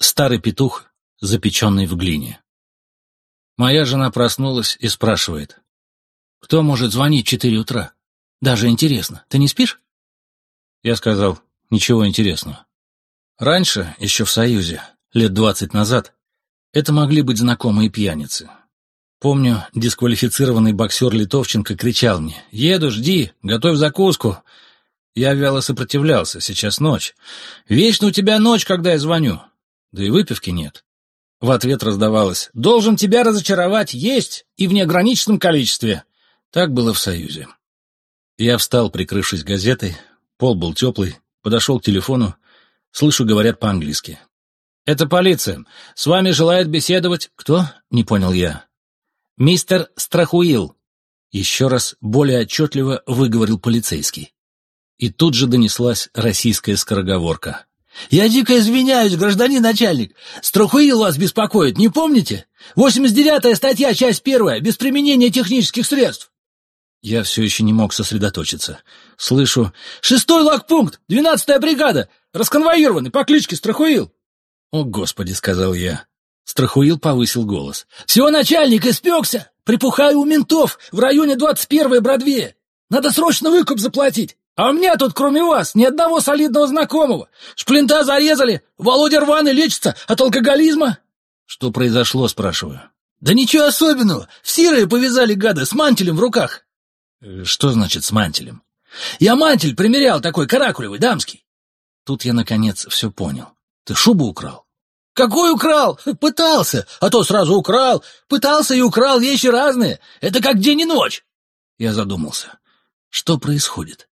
Старый петух, запеченный в глине. Моя жена проснулась и спрашивает. «Кто может звонить в четыре утра? Даже интересно. Ты не спишь?» Я сказал, ничего интересного. Раньше, еще в Союзе, лет двадцать назад, это могли быть знакомые пьяницы. Помню, дисквалифицированный боксер Литовченко кричал мне «Еду, жди, готовь закуску». Я вяло сопротивлялся, сейчас ночь. «Вечно у тебя ночь, когда я звоню». Да и выпивки нет. В ответ раздавалось «Должен тебя разочаровать, есть и в неограниченном количестве». Так было в Союзе. Я встал, прикрывшись газетой, пол был теплый, подошел к телефону, слышу, говорят по-английски. «Это полиция. С вами желает беседовать...» «Кто?» — не понял я. «Мистер Страхуил», — еще раз более отчетливо выговорил полицейский. И тут же донеслась российская скороговорка. «Я дико извиняюсь, гражданин начальник. Страхуил вас беспокоит, не помните? 89-я статья, часть первая, без применения технических средств». Я все еще не мог сосредоточиться. Слышу «Шестой лагпункт, двенадцатая бригада, расконвоированный по кличке Страхуил». «О, Господи!» — сказал я. Страхуил повысил голос. «Все, начальник, испекся! Припухаю у ментов в районе 21-й Бродвея! Надо срочно выкуп заплатить! А у меня тут, кроме вас, ни одного солидного знакомого! Шплинта зарезали! Володя рваный лечится от алкоголизма!» «Что произошло?» — спрашиваю. «Да ничего особенного! В сирые повязали гады с мантелем в руках!» «Э, «Что значит с мантелем?» «Я мантель примерял такой каракулевый, дамский!» Тут я, наконец, все понял. «Ты шубу украл?» Какой украл? Пытался, а то сразу украл. Пытался и украл вещи разные. Это как день и ночь. Я задумался. Что происходит?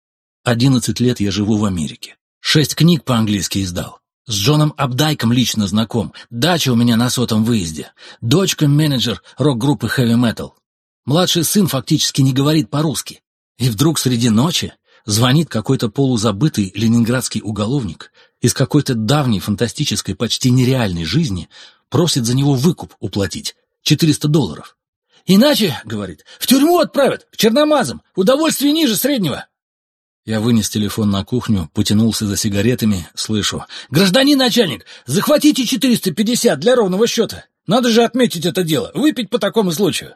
Одиннадцать лет я живу в Америке. Шесть книг по-английски издал. С Джоном Абдайком лично знаком. Дача у меня на сотом выезде. Дочка — менеджер рок-группы Heavy Metal. Младший сын фактически не говорит по-русски. И вдруг среди ночи звонит какой-то полузабытый ленинградский уголовник из какой-то давней фантастической, почти нереальной жизни просит за него выкуп уплатить — 400 долларов. «Иначе, — говорит, — в тюрьму отправят, к черномазам, удовольствие ниже среднего». Я вынес телефон на кухню, потянулся за сигаретами, слышу. «Гражданин начальник, захватите 450 для ровного счета. Надо же отметить это дело, выпить по такому случаю».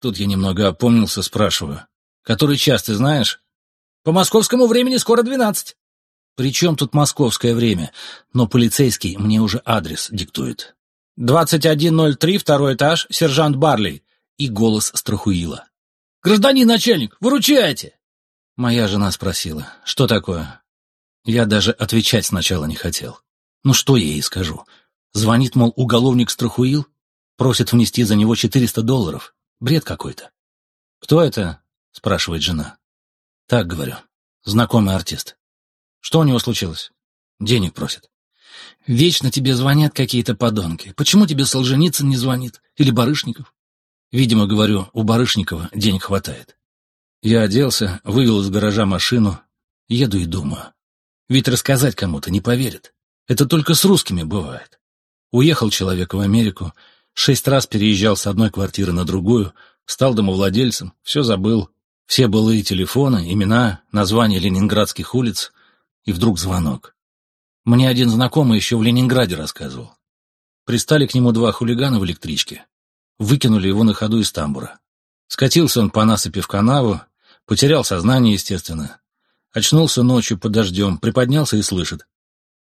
Тут я немного опомнился, спрашиваю. «Который час, ты знаешь?» «По московскому времени скоро двенадцать». При чем тут московское время? Но полицейский мне уже адрес диктует. «2103, второй этаж, сержант Барли». И голос Страхуила. «Гражданин начальник, выручайте!» Моя жена спросила, что такое? Я даже отвечать сначала не хотел. Ну что я ей скажу? Звонит, мол, уголовник Страхуил, просит внести за него 400 долларов. Бред какой-то. «Кто это?» — спрашивает жена. «Так, говорю, знакомый артист». Что у него случилось? Денег просит. Вечно тебе звонят какие-то подонки. Почему тебе Солженицын не звонит? Или Барышников? Видимо, говорю, у Барышникова денег хватает. Я оделся, вывел из гаража машину, еду и думаю. Ведь рассказать кому-то не поверят. Это только с русскими бывает. Уехал человек в Америку, шесть раз переезжал с одной квартиры на другую, стал домовладельцем, все забыл. Все былые телефоны, имена, названия ленинградских улиц, и вдруг звонок. Мне один знакомый еще в Ленинграде рассказывал. Пристали к нему два хулигана в электричке. Выкинули его на ходу из тамбура. Скатился он по насыпи в канаву, потерял сознание, естественно. Очнулся ночью под дождем, приподнялся и слышит.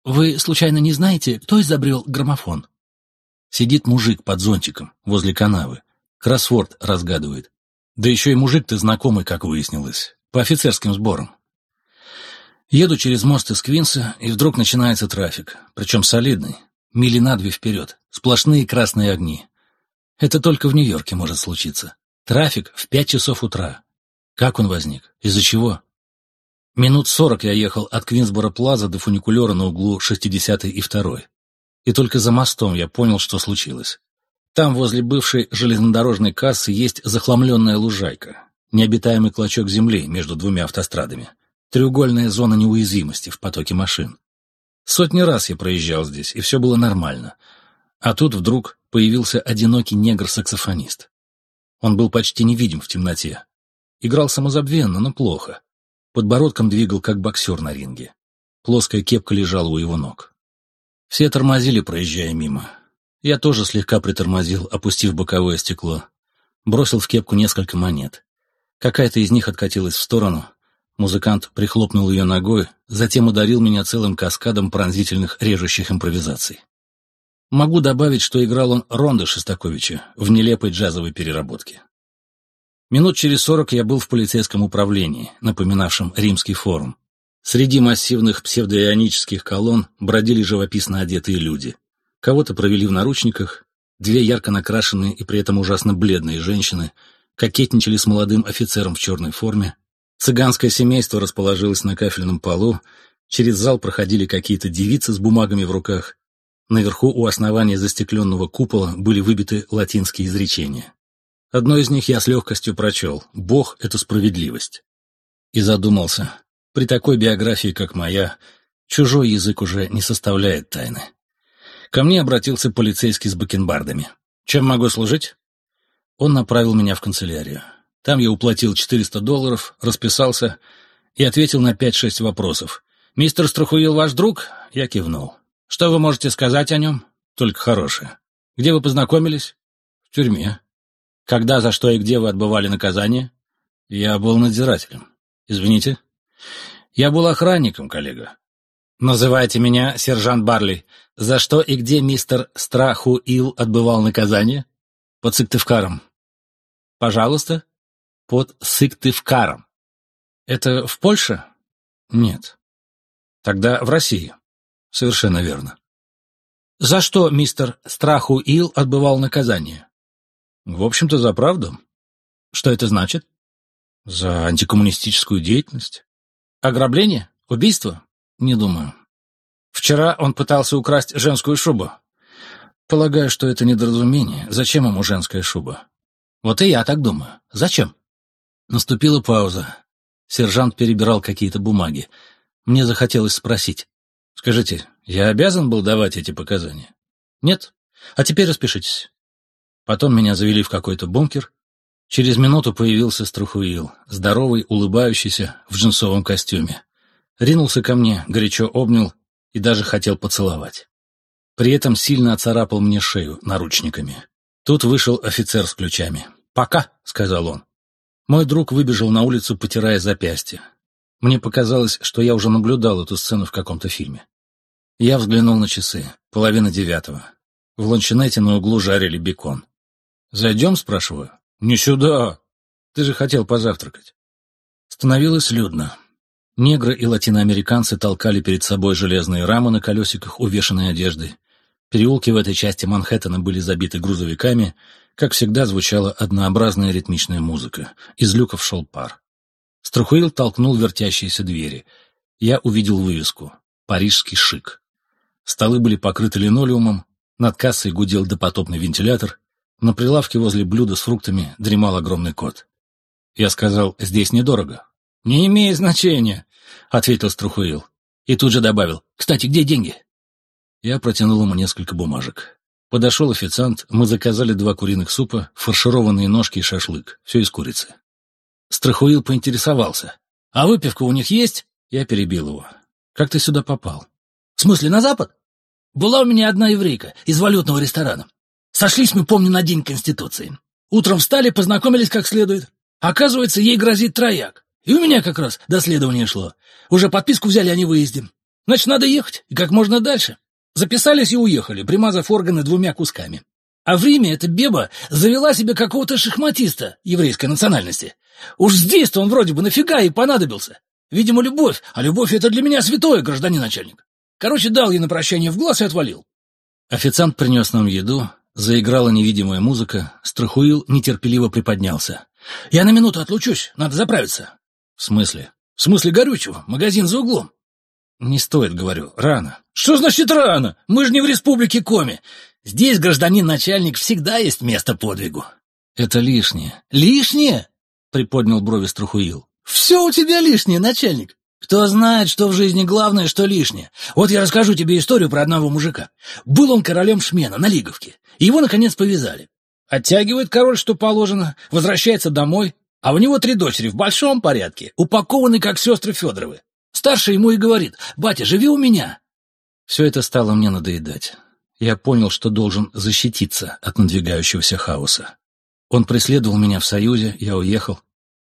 «Вы, случайно, не знаете, кто изобрел граммофон?» Сидит мужик под зонтиком возле канавы. Кроссворд разгадывает. Да еще и мужик-то знакомый, как выяснилось, по офицерским сборам. Еду через мост из Квинса, и вдруг начинается трафик, причем солидный, мили на две вперед, сплошные красные огни. Это только в Нью-Йорке может случиться. Трафик в пять часов утра. Как он возник? Из-за чего? Минут сорок я ехал от Квинсбора-Плаза до фуникулера на углу 60 и 2 И только за мостом я понял, что случилось. Там, возле бывшей железнодорожной кассы, есть захламленная лужайка, необитаемый клочок земли между двумя автострадами. Треугольная зона неуязвимости в потоке машин. Сотни раз я проезжал здесь, и все было нормально. А тут вдруг появился одинокий негр-саксофонист. Он был почти невидим в темноте. Играл самозабвенно, но плохо. Подбородком двигал, как боксер на ринге. Плоская кепка лежала у его ног. Все тормозили, проезжая мимо. Я тоже слегка притормозил, опустив боковое стекло. Бросил в кепку несколько монет. Какая-то из них откатилась в сторону. Музыкант прихлопнул ее ногой, затем ударил меня целым каскадом пронзительных режущих импровизаций. Могу добавить, что играл он Ронда Шостаковича в нелепой джазовой переработке. Минут через сорок я был в полицейском управлении, напоминавшем римский форум. Среди массивных псевдоионических колонн бродили живописно одетые люди. Кого-то провели в наручниках, две ярко накрашенные и при этом ужасно бледные женщины кокетничали с молодым офицером в черной форме. Цыганское семейство расположилось на кафельном полу, через зал проходили какие-то девицы с бумагами в руках. Наверху у основания застекленного купола были выбиты латинские изречения. Одно из них я с легкостью прочел «Бог — это справедливость». И задумался, при такой биографии, как моя, чужой язык уже не составляет тайны. Ко мне обратился полицейский с бакенбардами. «Чем могу служить?» Он направил меня в канцелярию. Там я уплатил 400 долларов, расписался и ответил на 5-6 вопросов. «Мистер Страхуил ваш друг?» Я кивнул. «Что вы можете сказать о нем?» «Только хорошее». «Где вы познакомились?» «В тюрьме». «Когда, за что и где вы отбывали наказание?» «Я был надзирателем». «Извините?» Я был охранником, коллега. Называйте меня сержант Барли. За что и где мистер Страхуил отбывал наказание? Под Сыктывкаром. Пожалуйста? Под Сыктывкаром. Это в Польше? Нет. Тогда в России. Совершенно верно. За что мистер Страхуил отбывал наказание? В общем-то, за правду. Что это значит? За антикоммунистическую деятельность. Ограбление? Убийство? Не думаю. Вчера он пытался украсть женскую шубу. Полагаю, что это недоразумение. Зачем ему женская шуба? Вот и я так думаю. Зачем? Наступила пауза. Сержант перебирал какие-то бумаги. Мне захотелось спросить. Скажите, я обязан был давать эти показания? Нет. А теперь распишитесь. Потом меня завели в какой-то бункер, Через минуту появился Струхуил, здоровый, улыбающийся, в джинсовом костюме. Ринулся ко мне, горячо обнял и даже хотел поцеловать. При этом сильно оцарапал мне шею наручниками. Тут вышел офицер с ключами. «Пока», — сказал он. Мой друг выбежал на улицу, потирая запястье. Мне показалось, что я уже наблюдал эту сцену в каком-то фильме. Я взглянул на часы. Половина девятого. В ланчонете на углу жарили бекон. «Зайдем?» — спрашиваю. «Не сюда! Ты же хотел позавтракать!» Становилось людно. Негры и латиноамериканцы толкали перед собой железные рамы на колесиках, увешанные одеждой. Переулки в этой части Манхэттена были забиты грузовиками. Как всегда, звучала однообразная ритмичная музыка. Из люков шел пар. Струхуил толкнул вертящиеся двери. Я увидел вывеску «Парижский шик». Столы были покрыты линолеумом, над кассой гудел допотопный вентилятор, на прилавке возле блюда с фруктами дремал огромный кот. Я сказал, здесь недорого. «Не имеет значения», — ответил Струхуил. И тут же добавил, «Кстати, где деньги?» Я протянул ему несколько бумажек. Подошел официант, мы заказали два куриных супа, фаршированные ножки и шашлык, все из курицы. Страхуил поинтересовался. «А выпивка у них есть?» Я перебил его. «Как ты сюда попал?» «В смысле, на запад? Была у меня одна еврейка из валютного ресторана. Сошлись мы, помню, на День Конституции. Утром встали, познакомились как следует. Оказывается, ей грозит трояк. И у меня как раз доследование шло. Уже подписку взяли о невыезде. Значит, надо ехать, и как можно дальше. Записались и уехали, примазав органы двумя кусками. А в Риме эта беба завела себе какого-то шахматиста еврейской национальности. Уж здесь-то он вроде бы нафига и понадобился. Видимо, любовь, а любовь — это для меня святое, гражданин начальник. Короче, дал ей на прощание в глаз и отвалил. Официант принес нам еду, Заиграла невидимая музыка, Страхуил нетерпеливо приподнялся. «Я на минуту отлучусь, надо заправиться». «В смысле?» «В смысле горючего, магазин за углом». «Не стоит, говорю, рано». «Что значит рано? Мы же не в республике Коми. Здесь, гражданин начальник, всегда есть место подвигу». «Это лишнее». «Лишнее?» — приподнял брови Страхуил. «Все у тебя лишнее, начальник. Кто знает, что в жизни главное, что лишнее. Вот я расскажу тебе историю про одного мужика. Был он королем Шмена на Лиговке. Его, наконец, повязали. Оттягивает король, что положено, возвращается домой, а у него три дочери в большом порядке, упакованы, как сестры Федоровы. Старший ему и говорит, «Батя, живи у меня». Все это стало мне надоедать. Я понял, что должен защититься от надвигающегося хаоса. Он преследовал меня в Союзе, я уехал.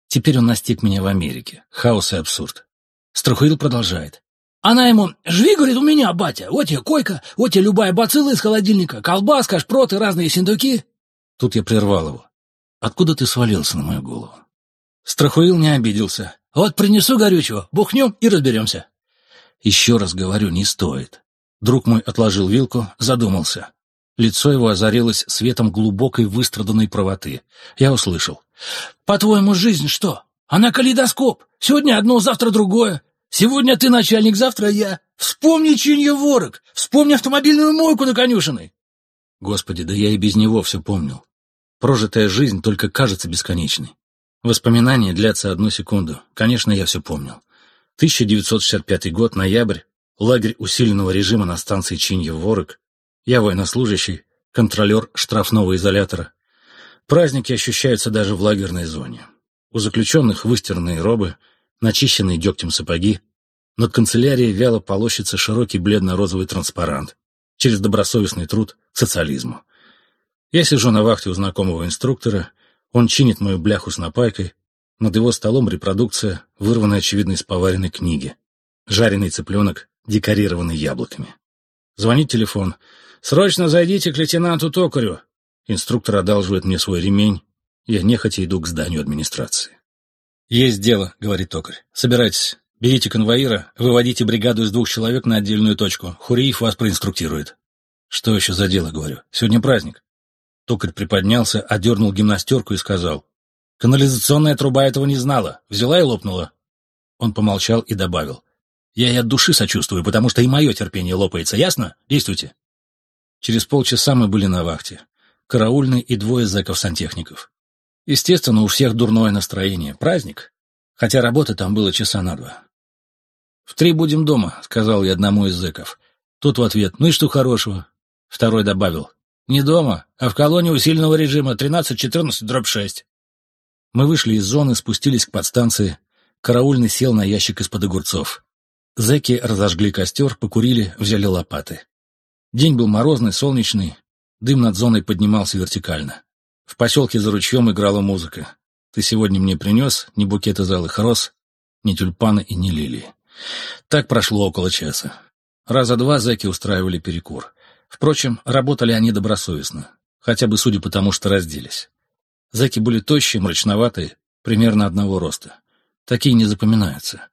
Теперь он настиг меня в Америке. Хаос и абсурд. Страхуил продолжает. Она ему, живи, говорит, у меня, батя, вот тебе койка, вот тебе любая бацилла из холодильника, колбаска, шпроты, разные синдуки. Тут я прервал его. Откуда ты свалился на мою голову? Страхуил не обиделся. Вот принесу горючего, бухнем и разберемся. Еще раз говорю, не стоит. Друг мой отложил вилку, задумался. Лицо его озарилось светом глубокой выстраданной правоты. Я услышал. «По-твоему, жизнь что? Она калейдоскоп. Сегодня одно, завтра другое. Сегодня ты начальник, завтра я. Вспомни чинье ворог. Вспомни автомобильную мойку на конюшиной. Господи, да я и без него все помнил. Прожитая жизнь только кажется бесконечной. Воспоминания длятся одну секунду. Конечно, я все помнил. 1965 год, ноябрь, лагерь усиленного режима на станции Чинье-Ворог. Я военнослужащий, контролер штрафного изолятора. Праздники ощущаются даже в лагерной зоне. У заключенных выстиранные робы, начищенные дегтем сапоги. Над канцелярией вяло полощется широкий бледно-розовый транспарант. Через добросовестный труд к социализму. Я сижу на вахте у знакомого инструктора, он чинит мою бляху с напайкой, над его столом репродукция, вырванная, очевидно, из поваренной книги. Жареный цыпленок, декорированный яблоками. Звонит телефон. «Срочно зайдите к лейтенанту Токарю!» Инструктор одалживает мне свой ремень. Я нехотя иду к зданию администрации. «Есть дело», — говорит токарь. «Собирайтесь. Берите конвоира, выводите бригаду из двух человек на отдельную точку. Хуриев вас проинструктирует». «Что еще за дело?» — говорю. «Сегодня праздник». Токарь приподнялся, одернул гимнастерку и сказал. «Канализационная труба этого не знала. Взяла и лопнула». Он помолчал и добавил. «Я и от души сочувствую, потому что и мое терпение лопается. Ясно? Действуйте». Через полчаса мы были на вахте. Караульный и двое зэков-сантехников. Естественно, у всех дурное настроение. Праздник. Хотя работы там было часа на два. «В три будем дома», — сказал я одному из зэков. Тот в ответ «Ну и что хорошего?» Второй добавил «Не дома, а в колонии усиленного режима 13-14-6». Мы вышли из зоны, спустились к подстанции. Караульный сел на ящик из-под огурцов. Зэки разожгли костер, покурили, взяли лопаты. День был морозный, солнечный, дым над зоной поднимался вертикально. В поселке за ручьем играла музыка. Ты сегодня мне принес ни букета залых роз, ни тюльпаны и ни лилии. Так прошло около часа. Раза два зэки устраивали перекур. Впрочем, работали они добросовестно, хотя бы судя по тому, что разделись. Зэки были тощие, мрачноватые, примерно одного роста. Такие не запоминаются.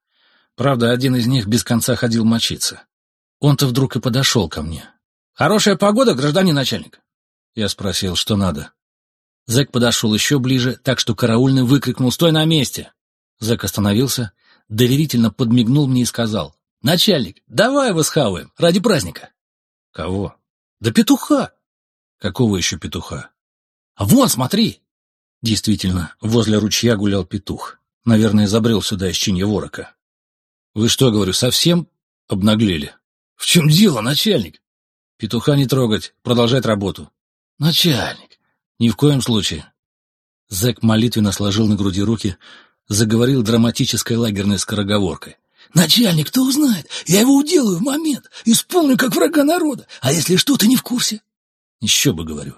Правда, один из них без конца ходил мочиться. Он-то вдруг и подошел ко мне. «Хорошая погода, гражданин начальник?» Я спросил, что надо. Зэк подошел еще ближе, так что караульный выкрикнул «Стой на месте!». Зэк остановился, доверительно подмигнул мне и сказал «Начальник, давай его ради праздника». «Кого?» «Да петуха!» «Какого еще петуха?» «А вон, смотри!» Действительно, возле ручья гулял петух. Наверное, забрел сюда из чинья ворока. «Вы что, говорю, совсем обнаглели?» «В чем дело, начальник?» «Петуха не трогать, продолжать работу». «Начальник, ни в коем случае. Зэк молитвенно сложил на груди руки, заговорил драматической лагерной скороговоркой. «Начальник, кто узнает? Я его уделаю в момент, исполню как врага народа. А если что, ты не в курсе?» «Еще бы, говорю».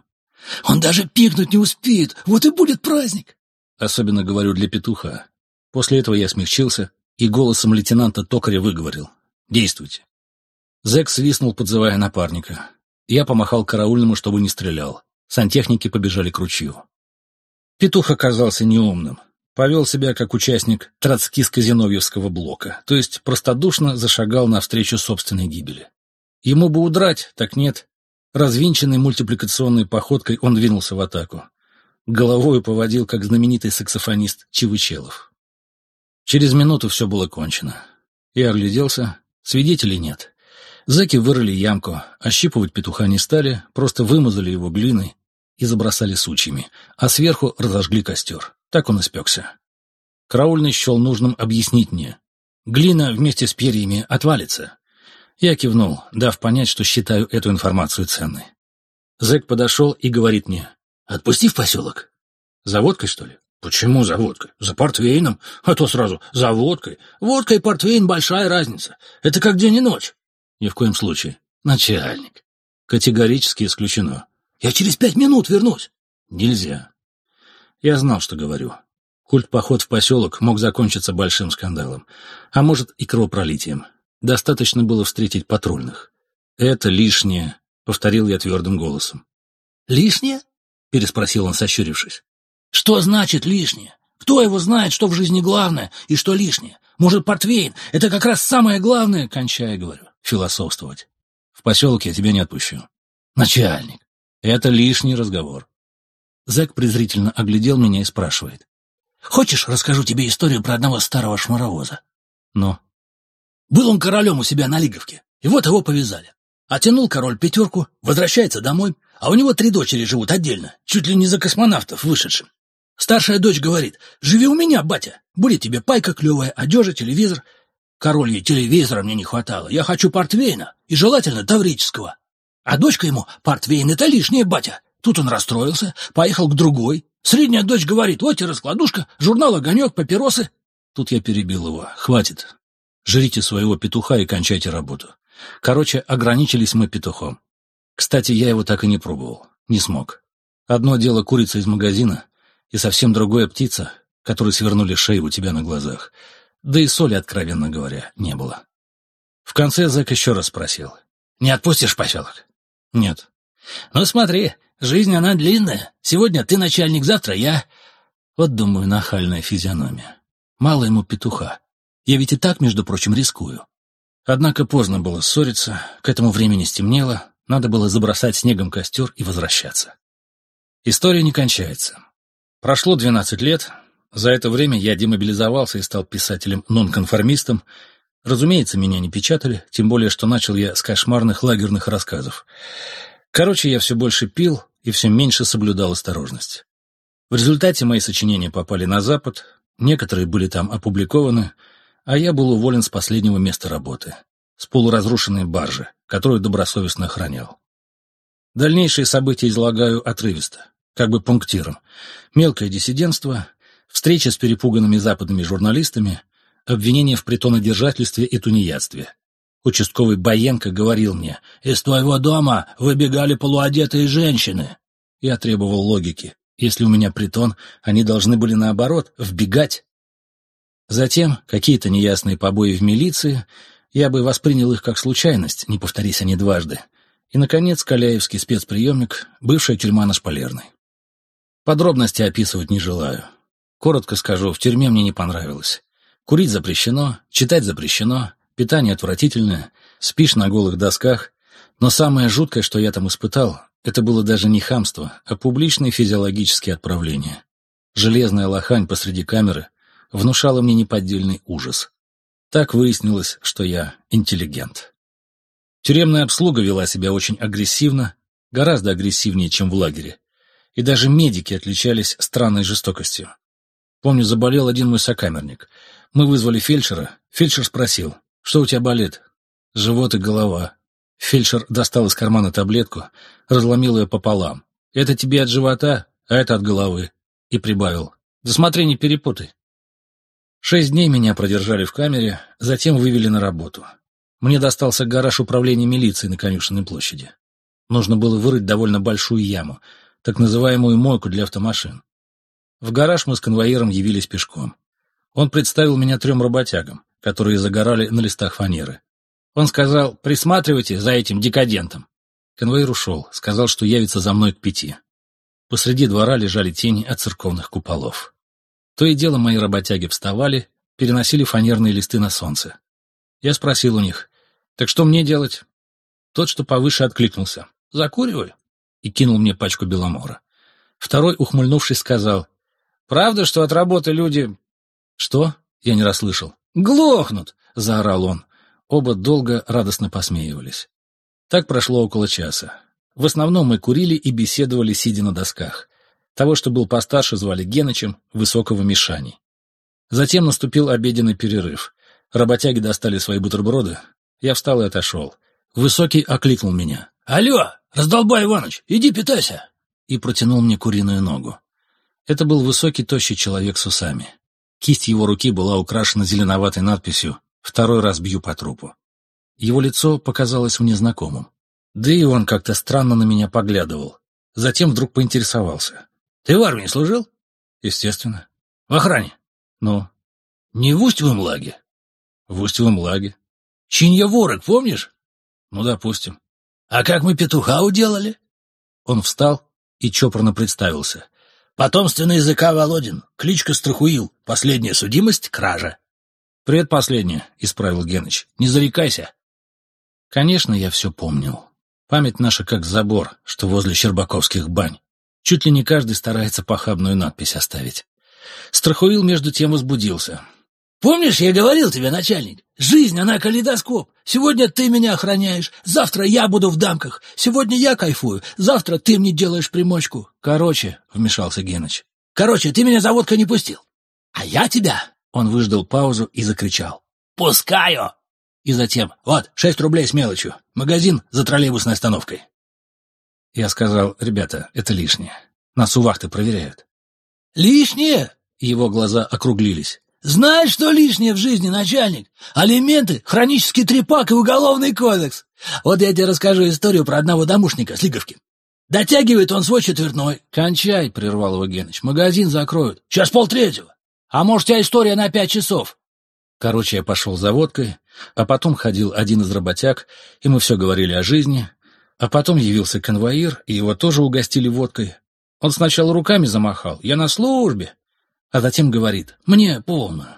«Он даже пикнуть не успеет, вот и будет праздник». Особенно говорю для петуха. После этого я смягчился и голосом лейтенанта Токаря выговорил. «Действуйте». Зэк свистнул, подзывая напарника. Я помахал караульному, чтобы не стрелял. Сантехники побежали к ручью. Петух оказался неумным. Повел себя как участник троцкиско-зиновьевского блока, то есть простодушно зашагал навстречу собственной гибели. Ему бы удрать, так нет. Развинченной мультипликационной походкой он двинулся в атаку. Головою поводил, как знаменитый саксофонист Чивычелов. Через минуту все было кончено. Я огляделся, свидетелей нет. Зэки вырыли ямку, ощипывать петуха не стали, просто вымазали его глиной и забросали сучьями, а сверху разожгли костер. Так он испекся. Караульный счел нужным объяснить мне. Глина вместе с перьями отвалится. Я кивнул, дав понять, что считаю эту информацию ценной. Зэк подошел и говорит мне. «Отпусти в поселок». «За водкой, что ли?» «Почему за водкой? За портвейном? А то сразу за водкой. Водка и портвейн — большая разница. Это как день и ночь». Ни в коем случае. Начальник. Категорически исключено. Я через пять минут вернусь. Нельзя. Я знал, что говорю. Культ-поход в поселок мог закончиться большим скандалом, а может и кровопролитием. Достаточно было встретить патрульных. «Это лишнее», — повторил я твердым голосом. «Лишнее?» — переспросил он, сощурившись. «Что значит лишнее? Кто его знает, что в жизни главное и что лишнее? Может, портвейн — это как раз самое главное?» Кончая, говорю, философствовать. «В поселок я тебя не отпущу». «Начальник». «Это лишний разговор». Зэк презрительно оглядел меня и спрашивает. «Хочешь, расскажу тебе историю про одного старого шмаровоза?» «Ну?» «Был он королем у себя на Лиговке, и вот его повязали. Оттянул король пятерку, возвращается домой, а у него три дочери живут отдельно, чуть ли не за космонавтов вышедшим. Старшая дочь говорит, живи у меня, батя, будет тебе пайка клевая, одежа, телевизор. Король ей телевизора мне не хватало, я хочу портвейна, и желательно таврического. А дочка ему, портвейн — это лишнее, батя. Тут он расстроился, поехал к другой. Средняя дочь говорит, вот и раскладушка, журнал «Огонек», папиросы. Тут я перебил его. Хватит. Жрите своего петуха и кончайте работу. Короче, ограничились мы петухом. Кстати, я его так и не пробовал. Не смог. Одно дело курица из магазина, и совсем другое птица, которой свернули шею у тебя на глазах. Да и соли, откровенно говоря, не было. В конце Зэк еще раз спросил. «Не отпустишь поселок?» «Нет». «Ну смотри, жизнь она длинная. Сегодня ты начальник, завтра я...» Вот, думаю, нахальная физиономия. Мало ему петуха. Я ведь и так, между прочим, рискую. Однако поздно было ссориться, к этому времени стемнело, надо было забросать снегом костер и возвращаться. История не кончается. Прошло 12 лет, за это время я демобилизовался и стал писателем-нонконформистом. Разумеется, меня не печатали, тем более, что начал я с кошмарных лагерных рассказов. Короче, я все больше пил и все меньше соблюдал осторожность. В результате мои сочинения попали на Запад, некоторые были там опубликованы — а я был уволен с последнего места работы, с полуразрушенной баржи, которую добросовестно охранял. Дальнейшие события излагаю отрывисто, как бы пунктиром. Мелкое диссидентство, встреча с перепуганными западными журналистами, обвинение в притонодержательстве и тунеядстве. Участковый Баенко говорил мне, «Из твоего дома выбегали полуодетые женщины». Я требовал логики. Если у меня притон, они должны были, наоборот, вбегать. Затем какие-то неясные побои в милиции, я бы воспринял их как случайность, не повторись они дважды. И, наконец, Каляевский спецприемник, бывшая тюрьма на Шпалерной. Подробности описывать не желаю. Коротко скажу, в тюрьме мне не понравилось. Курить запрещено, читать запрещено, питание отвратительное, спишь на голых досках. Но самое жуткое, что я там испытал, это было даже не хамство, а публичные физиологические отправления. Железная лохань посреди камеры, внушало мне неподдельный ужас. Так выяснилось, что я интеллигент. Тюремная обслуга вела себя очень агрессивно, гораздо агрессивнее, чем в лагере. И даже медики отличались странной жестокостью. Помню, заболел один мой сокамерник. Мы вызвали фельдшера. Фельдшер спросил, что у тебя болит? Живот и голова. Фельдшер достал из кармана таблетку, разломил ее пополам. Это тебе от живота, а это от головы. И прибавил. Да смотри, не перепутай. Шесть дней меня продержали в камере, затем вывели на работу. Мне достался гараж управления милиции на Конюшенной площади. Нужно было вырыть довольно большую яму, так называемую мойку для автомашин. В гараж мы с конвоиром явились пешком. Он представил меня трем работягам, которые загорали на листах фанеры. Он сказал, присматривайте за этим декадентом. Конвоир ушел, сказал, что явится за мной к пяти. Посреди двора лежали тени от церковных куполов. То и дело мои работяги вставали, переносили фанерные листы на солнце. Я спросил у них, так что мне делать? Тот, что повыше, откликнулся. Закуриваю. И кинул мне пачку беломора. Второй, ухмыльнувшись, сказал, правда, что от работы люди... Что? Я не расслышал. Глохнут, заорал он. Оба долго радостно посмеивались. Так прошло около часа. В основном мы курили и беседовали, сидя на досках. Того, что был постарше, звали Генычем, высокого Мишани. Затем наступил обеденный перерыв. Работяги достали свои бутерброды. Я встал и отошел. Высокий окликнул меня. «Алло, раздолбай Иваныч, иди питайся!» И протянул мне куриную ногу. Это был высокий, тощий человек с усами. Кисть его руки была украшена зеленоватой надписью «Второй раз бью по трупу». Его лицо показалось мне знакомым. Да и он как-то странно на меня поглядывал. Затем вдруг поинтересовался. «Ты в армии служил?» «Естественно». «В охране?» «Ну?» «Не в Устьевом лаге?» «В Устьевом лаге». «Чинья ворог, помнишь?» «Ну, допустим». «А как мы петуха уделали?» Он встал и чопорно представился. «Потомственный языка Володин, кличка Страхуил, последняя судимость — кража». «Предпоследняя», — исправил Геныч. «Не зарекайся». Конечно, я все помнил. Память наша как забор, что возле Щербаковских бань. Чуть ли не каждый старается похабную надпись оставить. Страхуил между тем возбудился. «Помнишь, я говорил тебе, начальник, жизнь, она калейдоскоп. Сегодня ты меня охраняешь, завтра я буду в дамках. Сегодня я кайфую, завтра ты мне делаешь примочку». «Короче», — вмешался Геныч. «Короче, ты меня за водкой не пустил. А я тебя...» Он выждал паузу и закричал. «Пускаю!» И затем, вот, шесть рублей с мелочью. Магазин за троллейбусной остановкой. Я сказал, ребята, это лишнее. Нас у вахты проверяют. Лишнее? Его глаза округлились. Знаешь, что лишнее в жизни, начальник? Алименты, хронический трепак и уголовный кодекс. Вот я тебе расскажу историю про одного домушника с Лиговки. Дотягивает он свой четвертной. Кончай, прервал его Геныч. Магазин закроют. Сейчас полтретьего. А может, у тебя история на пять часов? Короче, я пошел за водкой, а потом ходил один из работяг, и мы все говорили о жизни, а потом явился конвоир, и его тоже угостили водкой. Он сначала руками замахал, я на службе, а затем говорит, мне полную.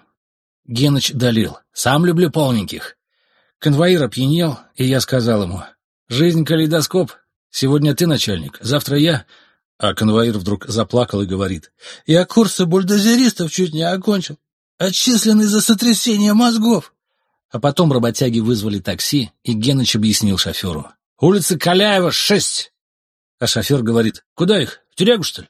Геныч долил, сам люблю полненьких. Конвоир опьянел, и я сказал ему, жизнь калейдоскоп, сегодня ты начальник, завтра я, а конвоир вдруг заплакал и говорит, я курсы бульдозеристов чуть не окончил. Отчисленный за сотрясение мозгов. А потом работяги вызвали такси, и Геныч объяснил шоферу. «Улица Каляева, шесть!» А шофер говорит, «Куда их? В тюрягу, что ли?»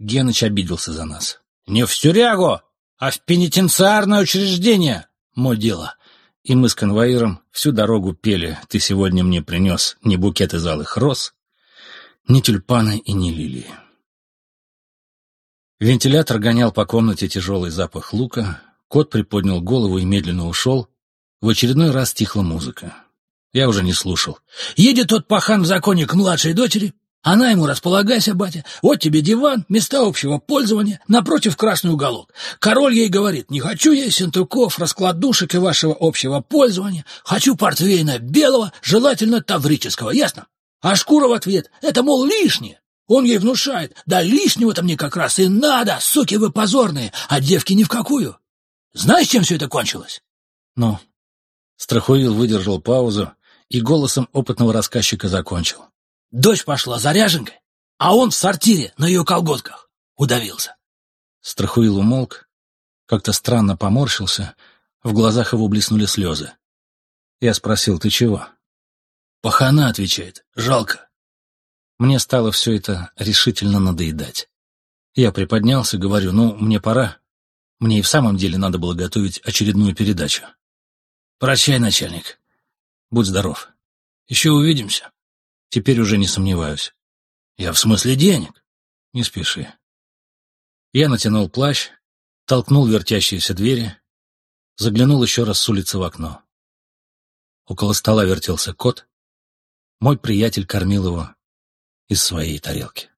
Геныч обиделся за нас. «Не в тюрягу, а в пенитенциарное учреждение, дело». И мы с конвоиром всю дорогу пели «Ты сегодня мне принес ни букет из алых роз, ни тюльпаны и ни лилии». Вентилятор гонял по комнате тяжелый запах лука, кот приподнял голову и медленно ушел. В очередной раз стихла музыка. Я уже не слушал. «Едет тот пахан в законе к младшей дочери, она ему располагайся, батя, вот тебе диван, места общего пользования, напротив красный уголок. Король ей говорит, не хочу я синтуков, раскладушек и вашего общего пользования, хочу портвейна белого, желательно таврического, ясно? А шкура в ответ, это, мол, лишнее. Он ей внушает, да лишнего-то мне как раз и надо, суки вы позорные, а девки ни в какую. Знаешь, чем все это кончилось? Ну, Страхуил выдержал паузу и голосом опытного рассказчика закончил. Дочь пошла заряженкой, а он в сортире на ее колготках удавился. Страхуил умолк, как-то странно поморщился, в глазах его блеснули слезы. Я спросил, ты чего? Пахана, отвечает, жалко. Мне стало все это решительно надоедать. Я приподнялся, говорю, ну, мне пора. Мне и в самом деле надо было готовить очередную передачу. Прощай, начальник. Будь здоров. Еще увидимся. Теперь уже не сомневаюсь. Я в смысле денег. Не спеши. Я натянул плащ, толкнул вертящиеся двери, заглянул еще раз с улицы в окно. Около стола вертелся кот. Мой приятель кормил его из своей тарелки.